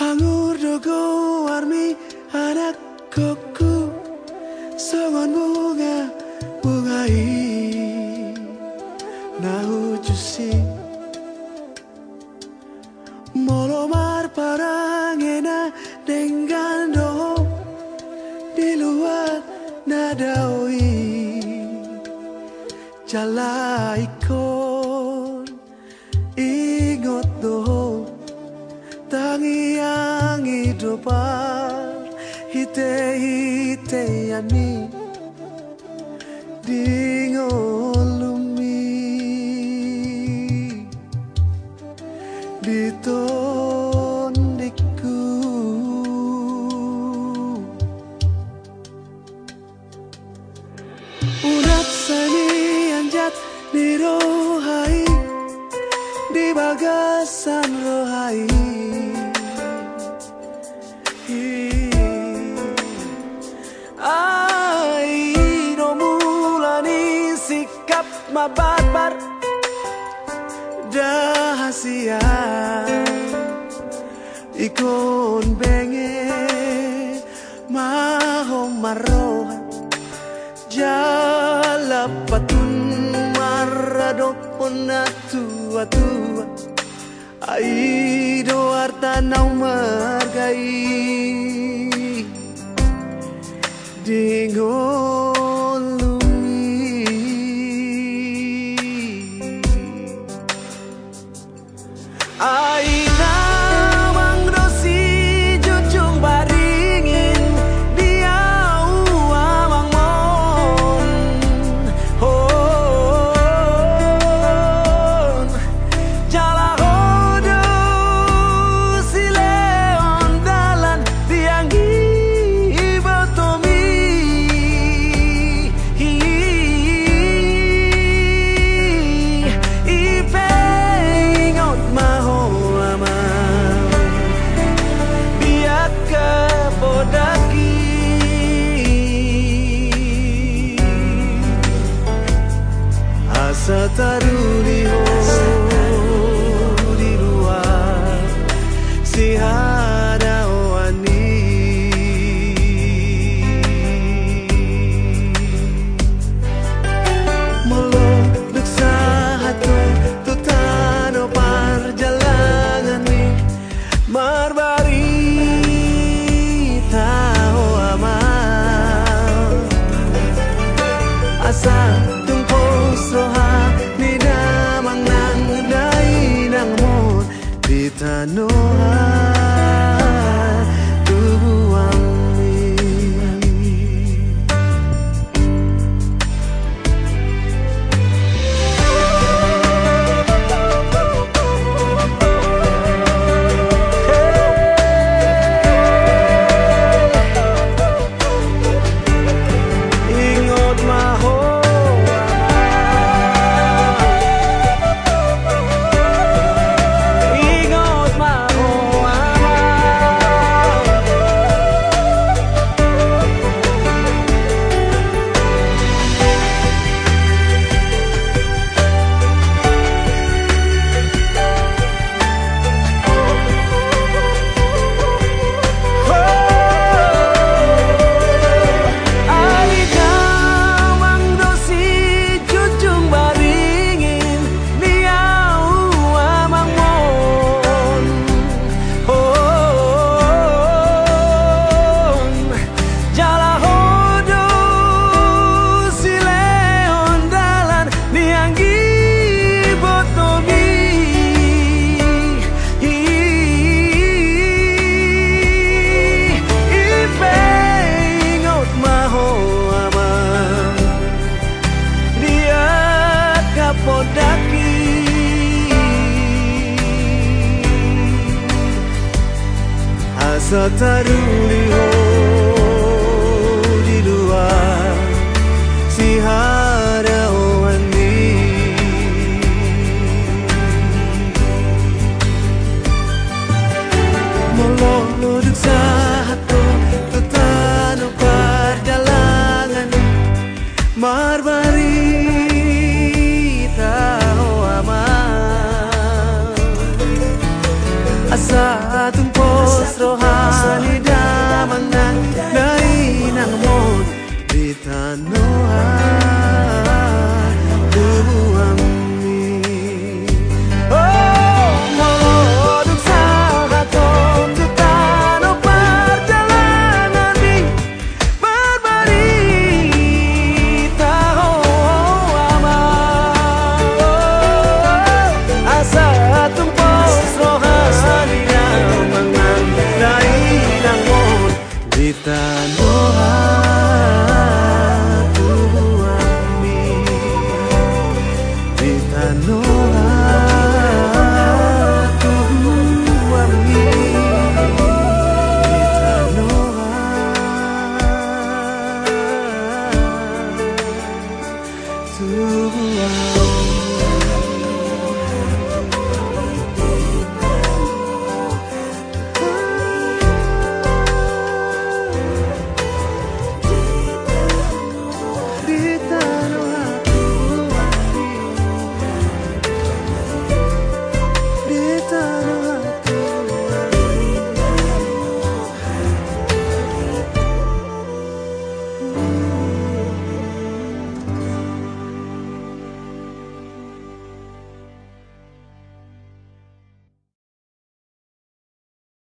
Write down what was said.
Angur dogo armi anak koku Songon bunga bungai. Nahu jusi Molomar parangena dengan doho Di luar nadawi Jalaikon hidupar Hite hite yani Dingolumi. Ditondiku. Unat sani anjat nirohai Di bagasan rohai mabarbar Dahasia Ikon benge. Mahom marohan Jalapatun maradopon atua-tua Aido artanau margai. Dingolumi सतरूरी हो たる liho di luar tiada orang di Molong luduk satu tetanu perjalanan marbari voar.